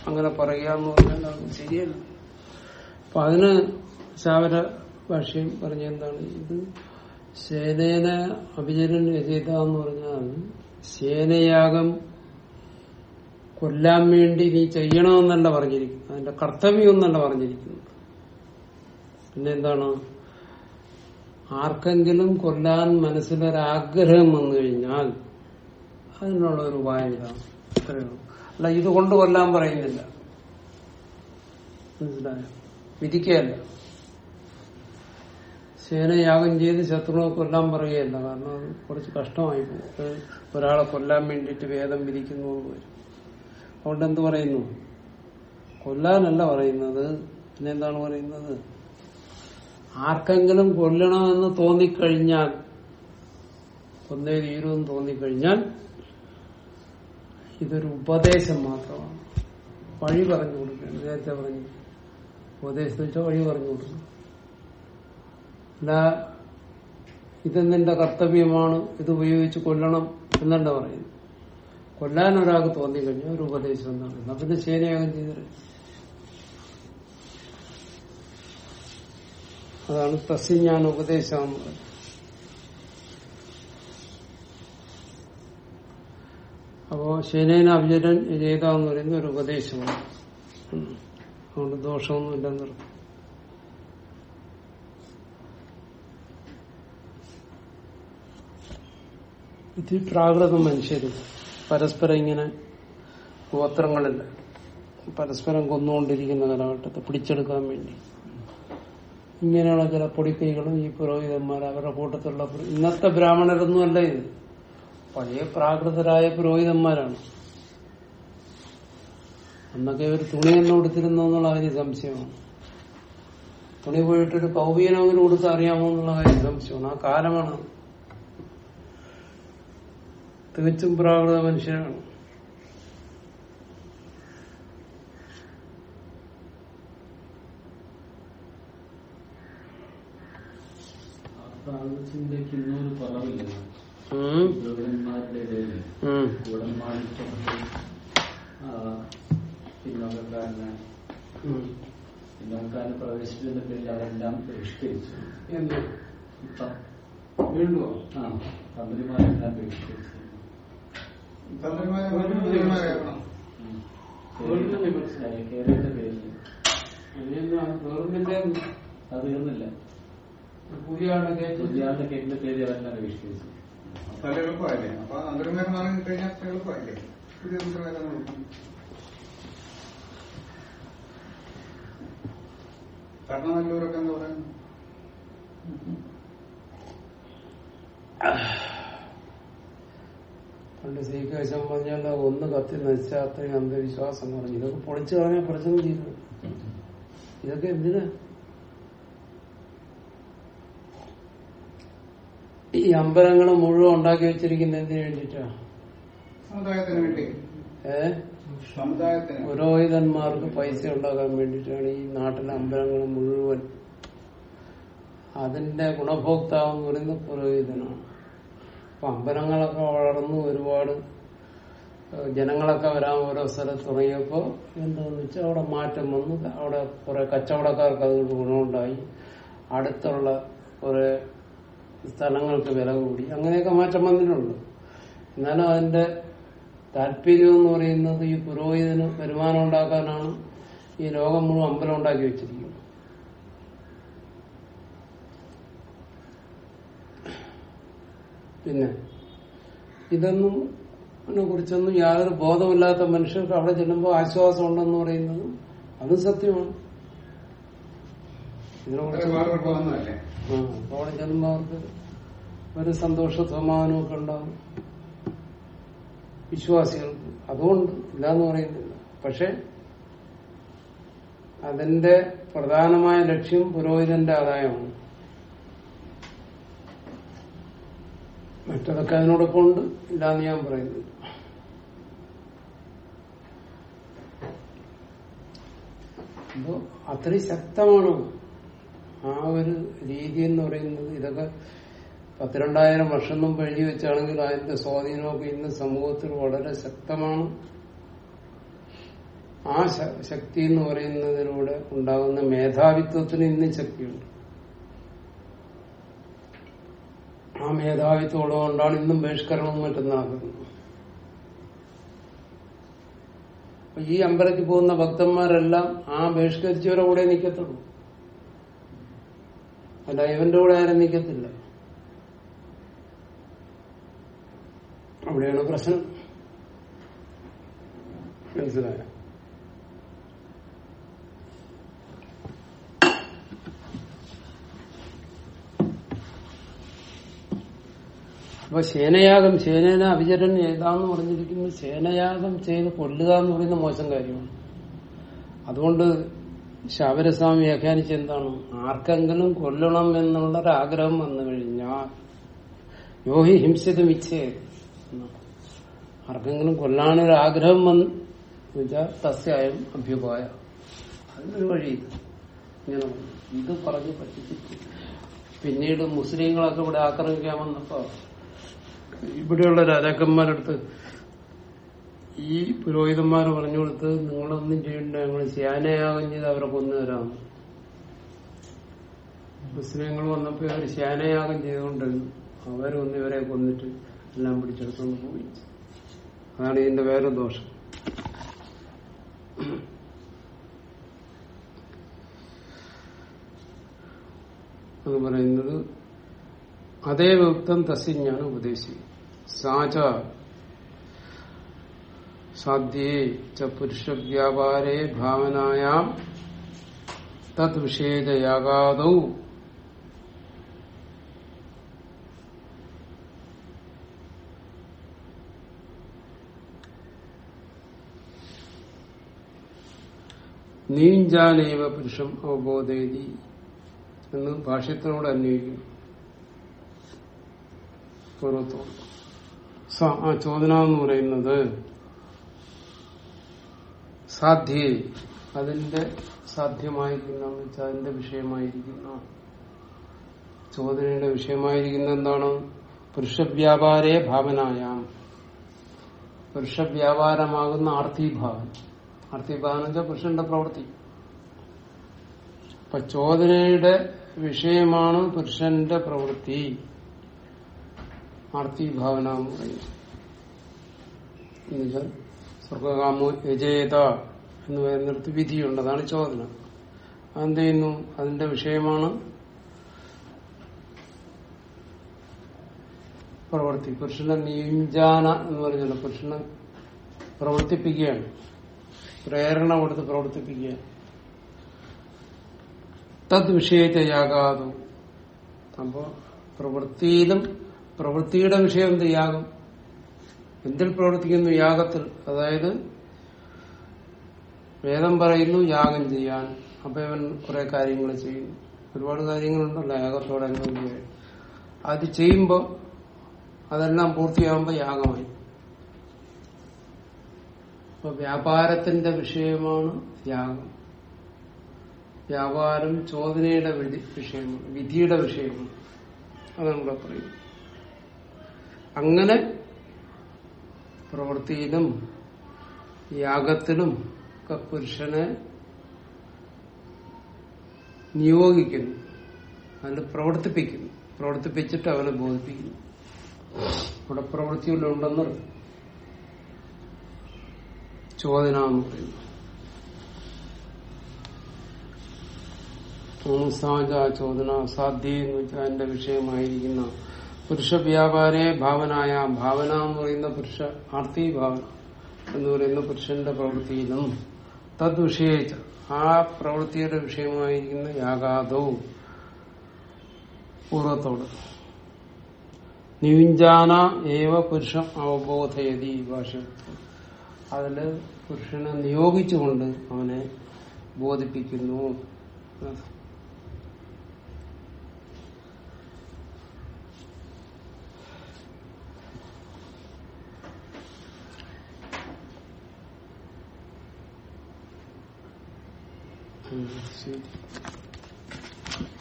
അങ്ങനെ പറയുക എന്ന് പറഞ്ഞാൽ അത് ശരിയല്ല. അപ്പൊ അതിന് ശാവര ഭാഷയും പറഞ്ഞ എന്താണ്? ഇത് സേനേന അഭിചരൻ രചയിത എന്ന് പറഞ്ഞാൽ സേനയാഗം കൊല്ലാൻ വേണ്ടി നീ ചെയ്യണമെന്നല്ല പറഞ്ഞിരിക്കുന്നത്. അതിന്റെ കർത്തവ്യം എന്നല്ല പറഞ്ഞിരിക്കുന്നത്. പിന്നെ എന്താണ്? ആർക്കെങ്കിലും കൊല്ലാൻ മനസ്സിലൊരാഗ്രഹം വന്നു കഴിഞ്ഞാൽ അതിനുള്ള ഒരു ഇതാണ് അല്ല ഇത് കൊണ്ട് കൊല്ലാൻ പറയുന്നില്ല. മനസ്സിലായോ? വിധിക്കുകയല്ല. സേനയാഗം ചെയ്ത് ശത്രുവിനെ കൊല്ലാൻ പറയുകയല്ല. കാരണം അത് കുറച്ച് കഷ്ടമായി ഒരാളെ കൊല്ലാൻ വേണ്ടിയിട്ട് വേദം വിധിക്കുന്നു അതുകൊണ്ട് എന്ത് പറയുന്നു? കൊല്ലാനല്ല പറയുന്നത്. പിന്നെന്താണ് പറയുന്നത്? ആർക്കെങ്കിലും കൊല്ലണമെന്ന് തോന്നിക്കഴിഞ്ഞാൽ കൊന്നേ തീരുമെന്ന് തോന്നിക്കഴിഞ്ഞാൽ ഇതൊരു ഉപദേശം മാത്രമാണ്. വഴി പറഞ്ഞു കൊടുക്കുകയാണ് നേരത്തെ പറഞ്ഞു. ഉപദേശം വെച്ചാൽ വഴി പറഞ്ഞു കൊടുക്കുന്നു അല്ല ഇത് നിന്റെ കർത്തവ്യമാണ് ഇത് ഉപയോഗിച്ച് കൊല്ലണം എന്നല്ല പറയുന്നു കൊല്ലാൻ ഒരാൾക്ക് തോന്നിക്കഴിഞ്ഞാൽ ഒരു ഉപദേശം എന്നാണ്. എന്നാ പിന്നെ ശരിയാകും ചെയ്തത്? അതാണ് തസ്യജ്ഞാന ഉപദേശം എന്ന് പറയുന്നത് അപ്പോ ശനേന അഭിചരൻ എന്ന് പറയുന്ന ഒരു ഉപദേശമാണ്. അതുകൊണ്ട് ദോഷമൊന്നും ഇല്ലെന്ന് ഇതി പ്രാകൃതം മനുഷ്യര് പരസ്പരം ഇങ്ങനെ ഗോത്രങ്ങളില്ല. പരസ്പരം കൊന്നുകൊണ്ടിരിക്കുന്ന കാലഘട്ടത്തെ പിടിച്ചെടുക്കാൻ വേണ്ടി. ഇങ്ങനെയുള്ള ചില പൊടിക്കൈകളും ഈ പുരോഹിതന്മാർ അവരുടെ കൂട്ടത്തിലുള്ള ഇന്നത്തെ ഇന്നത്തെ ബ്രാഹ്മണരൊന്നുമല്ല ഇത്. പഴയ പ്രാകൃതരായ പുരോഹിതന്മാരാണ്. അന്നൊക്കെ ഒരു തുണിയൊന്നും കൊടുത്തിരുന്നു എന്നുള്ള കാര്യം സംശയമാണ്. തുണി പോയിട്ടൊരു കൗപീനമെങ്കിലും കൊടുത്ത് അറിയാമോ എന്നുള്ള കാര്യം സംശയമാണ്. ആ കാലമാണ്. തികച്ചും പ്രാകൃത മനുഷ്യരാണ്. പിന്നോക്കക്കാരനെ പിന്നോക്കക്കാരനെ പ്രവേശിച്ചതിന്റെ പേരിൽ അവരെല്ലാം ബഹിഷ്കരിച്ചു എന്ത്? വീണ്ടുമോ ആ തന്ത്രിമാരെല്ലാം ബഹിഷ്കരിച്ചു കേരളത്തിന്റെ പേരിൽ. ഗവൺമെന്റ് അത് തീർന്നില്ല. കയറ്റി പുതിയാളുടെ കേട്ടിന്റെ പേര് അപ്പൊ കഴിഞ്ഞാൽ പുതിയ തന്ത്രിമാരെ കർണനല്ലൂരൊക്കെ എന്താ പറയുന്നത് പണ്ട് പറഞ്ഞാൽ ഒന്ന് കത്തി നശിച്ചാൽ അത്രയും അന്ധവിശ്വാസം പറഞ്ഞു. ഇതൊക്കെ പൊളിച്ചു കളഞ്ഞാൽ പ്രശ്നം ചെയ്തു. ഇതൊക്കെ എന്തിനാ? ഈ അമ്പലങ്ങൾ മുഴുവൻ ഉണ്ടാക്കി വെച്ചിരിക്കുന്ന എന്തിനു വേണ്ടിട്ടാ പുരോഹിതന്മാർക്ക് പൈസ ഉണ്ടാക്കാൻ വേണ്ടിയിട്ടാണ് ഈ നാട്ടിലെ അമ്പലങ്ങൾ മുഴുവൻ. അതിന്റെ ഗുണഭോക്താവ് എന്ന് പറയുന്നത് പുരോഹിതനാണ്. അപ്പൊ അമ്പലങ്ങളൊക്കെ വളർന്നു ഒരുപാട് ജനങ്ങളൊക്കെ വരാൻ ഓരോ സ്ഥലത്ത് തുടങ്ങിയപ്പോ എന്താന്ന് വെച്ചാൽ അവിടെ മാറ്റം വന്നു. അവിടെ കുറെ കച്ചവടക്കാർക്ക് അതുകൊണ്ട് ഗുണമുണ്ടായി. അടുത്തുള്ള കുറെ സ്ഥലങ്ങൾക്ക് വില കൂടി. അങ്ങനെയൊക്കെ മാറ്റം വന്നിട്ടുണ്ട്. എന്നാലും അതിന്റെ താല്പര്യം എന്ന് പറയുന്നത് ഈ പുരോഹിതന് വരുമാനം ഉണ്ടാക്കാനാണ് ഈ ലോകം മുഴുവൻ അമ്പലം ഉണ്ടാക്കി വെച്ചിരിക്കുന്നത്. പിന്നെ ഇതൊന്നും കുറിച്ചൊന്നും യാതൊരു ബോധമില്ലാത്ത മനുഷ്യർക്ക് അവിടെ ചെല്ലുമ്പോൾ ആശ്വാസം ഉണ്ടെന്ന് പറയുന്നത് അതും സത്യമാണ്. അവിടെ ചെല്ലുമ്പോ അവർക്ക് ഒരു സന്തോഷ സമാധാനമൊക്കെ ഉണ്ടാവും. വിശ്വാസികൾക്ക്. അതുകൊണ്ട് ഇല്ലാന്ന് പറയുന്നില്ല. പക്ഷെ അതിന്റെ പ്രധാനമായ ലക്ഷ്യം പുരോഹിതന്റെ ആദായമാണ്. മറ്റതൊക്കെ അതിനോടൊപ്പം ഉണ്ട് ഇല്ലാന്ന് ഞാൻ പറയുന്നു അപ്പോ അത്രയും ശക്തമാണ് ആ ഒരു രീതി എന്ന് പറയുന്നത് ഇതൊക്കെ പത്തിരണ്ടായിരം വർഷം മുമ്പ് എഴുതി വെച്ചാണെങ്കിൽ അതിന്റെ സ്വാധീനമൊക്കെ ഇന്ന് സമൂഹത്തിൽ വളരെ ശക്തമാണ്. ആ ശക്തി എന്ന് പറയുന്നതിലൂടെ ഉണ്ടാകുന്ന മേധാവിത്വത്തിന് ഇന്നും ശക്തിയുണ്ട്. ആ മേധാവിത്വം ഉള്ളതുകൊണ്ടാണ് ഇന്നും ബഹിഷ്കരണവും മറ്റും നടക്കുന്നത്. ഈ അമ്പലത്തിൽ പോകുന്ന ഭക്തന്മാരെല്ലാം ആ ബഹിഷ്കരിച്ചവരെ കൂടെ നിൽക്കത്തുള്ളൂ അല്ല ഇവന്റെ കൂടെ ആരും നിൽക്കത്തില്ല അവിടെയാണ് പ്രശ്നം. മനസ്സിലായ? അപ്പൊ സേനയാഗം സേനേന അഭിചരൻ ഏതാന്ന് പറഞ്ഞിരിക്കുന്നത് സേനയാഗം ചെയ്ത് കൊല്ലുക എന്ന് പറയുന്ന മോശം കാര്യമാണ്. അതുകൊണ്ട് ശബരസ്വാമി വ്യാഖ്യാനിച്ച് എന്താണ്? ആർക്കെങ്കിലും കൊല്ലണം എന്നുള്ളൊരാഗ്രഹം വന്നു കഴിഞ്ഞാൽ യോഹി ഹിംസിതം ഇച്ഛേ ആർക്കെങ്കിലും കൊല്ലാനൊരു ആഗ്രഹം വന്ന് വെച്ചാൽ തസ്യായം അഭ്യുപായ. അതിനൊരു വഴി. ഇങ്ങനെ ഇത് പറഞ്ഞ് പറ്റിച്ചിട്ട് പിന്നീട് മുസ്ലിങ്ങളൊക്കെ ഇവിടെ ആക്രമിക്കാൻ വന്നപ്പോ ഇവിടെയുള്ള രാജാക്കന്മാരടുത്ത് ഈ പുരോഹിതന്മാർ പറഞ്ഞു കൊടുത്ത് നിങ്ങളൊന്നും ചെയ്യണ്ട ഞങ്ങൾ ശ്യാനയാഗം ചെയ്ത് അവരെ കൊന്നു തരാം മുസ്ലിങ്ങൾ വന്നപ്പോ അവർ ശ്യാനയാഗം ചെയ്തുകൊണ്ടിരുന്നു അവരൊന്നും ഇവരെ കൊന്നിട്ട് എല്ലാം പിടിച്ചെടുത്തോണ്ട് പോയി. അതാണ് ഇതിന്റെ വേറെ ദോഷം. എന്ന് പറയുന്നത് അതേ ഉക്തം തസ്യജ്ഞാനം ഉപദേശിക്കും സാച സാധ്യേ നീഞ്ചാനേവ പുരുഷം അവബോധേതി എന്ന് ഭാഷ്യത്തിനോട് അന്വയിക്കും പൂർവത്തോട് ആ ചോദന എന്ന് പറയുന്നത് സാധ്യേ. അതിന്റെ സാധ്യമായിരിക്കുന്ന അതിന്റെ വിഷയമായിരിക്കുന്ന. ചോദനയുടെ വിഷയമായിരിക്കുന്ന എന്താണ്? പുരുഷവ്യാപാരേ ഭാവനായാം. പുരുഷവ്യാപാരമാകുന്ന ആർത്തിഭാവന ആർത്തിഭാവന വെച്ചാൽ പുരുഷന്റെ പ്രവൃത്തി. അപ്പൊ ചോദനയുടെ വിഷയമാണ് പുരുഷന്റെ പ്രവൃത്തി. ആർത്തിഭാവന സ്വർഗകാമോ യജേത. എന്ന് പറയുന്നിടത്ത് വിധിയുണ്ട്. അതാണ് ചോദന. അതെന്ത് ചെയ്യുന്നു? അതിന്റെ വിഷയമാണ് പ്രവർത്തി. പുരുഷനെ നീഞ്ചാന എന്ന് പറഞ്ഞല്ലോ. പുരുഷനെ പ്രവർത്തിപ്പിക്കുകയാണ്. പ്രേരണ കൊടുത്ത് പ്രവർത്തിപ്പിക്കുകയാണ്. തദ് വിഷയത്തെയാകാതു അപ്പോ പ്രവൃത്തിയിലും പ്രവൃത്തിയുടെ വിഷയം എന്ത്? യാഗം. എന്തിൽ പ്രവർത്തിക്കുന്നു? യാഗത്തിൽ. അതായത് വേദം പറയുന്നു യാഗം ചെയ്യാൻ. അപ്പൊ ഇവൻ കുറെ കാര്യങ്ങൾ ചെയ്യും. ഒരുപാട് കാര്യങ്ങളുണ്ടല്ലോ യാഗത്തോടെ അത് ചെയ്യുമ്പോ അതെല്ലാം പൂർത്തിയാകുമ്പോ യാഗമായി. അപ്പൊ വ്യാപാരത്തിന്റെ വിഷയമാണ് യാഗം. വ്യാപാരം ചോദനയുടെ വിഷയമാണ്. വിധിയുടെ വിഷയമാണ്. അതാണ് ഇവിടെ പറയുന്നത്. അങ്ങനെ പ്രവൃത്തിയിലും യാഗത്തിലും പുരുഷനെ നിയോഗിക്കുന്നു. അതിൽ പ്രവർത്തിപ്പിക്കുന്നു. പ്രവർത്തിപ്പിച്ചിട്ട് അവനെ ബോധിപ്പിക്കുന്നു. അവിടെ ഉണ്ടെന്ന് ചോദന എന്ന് പറയുന്നു. ചോദന സാധ്യ എന്ന് വെച്ചാൽ അതിന്റെ വിഷയമായിരിക്കുന്ന പുരുഷ വ്യാപാരേ ഭാവനായ ഭാവന എന്ന് പറയുന്ന പുരുഷ ആർത്തി ഭാവന എന്ന് പറയുന്ന പുരുഷന്റെ പ്രവൃത്തിയിലും തദ് വിഷയിച്ച ആ പ്രവൃത്തിയുടെ വിഷയമായിരിക്കുന്ന യാഗാദവും പൂർവത്തോട്. നിയുഞ്ചാന ഏവ പുരുഷം അവബോധയതി ഭാഷ. അതിൽ പുരുഷനെ നിയോഗിച്ചുകൊണ്ട് അവനെ ബോധിപ്പിക്കുന്നു. sí.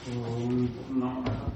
Om Namah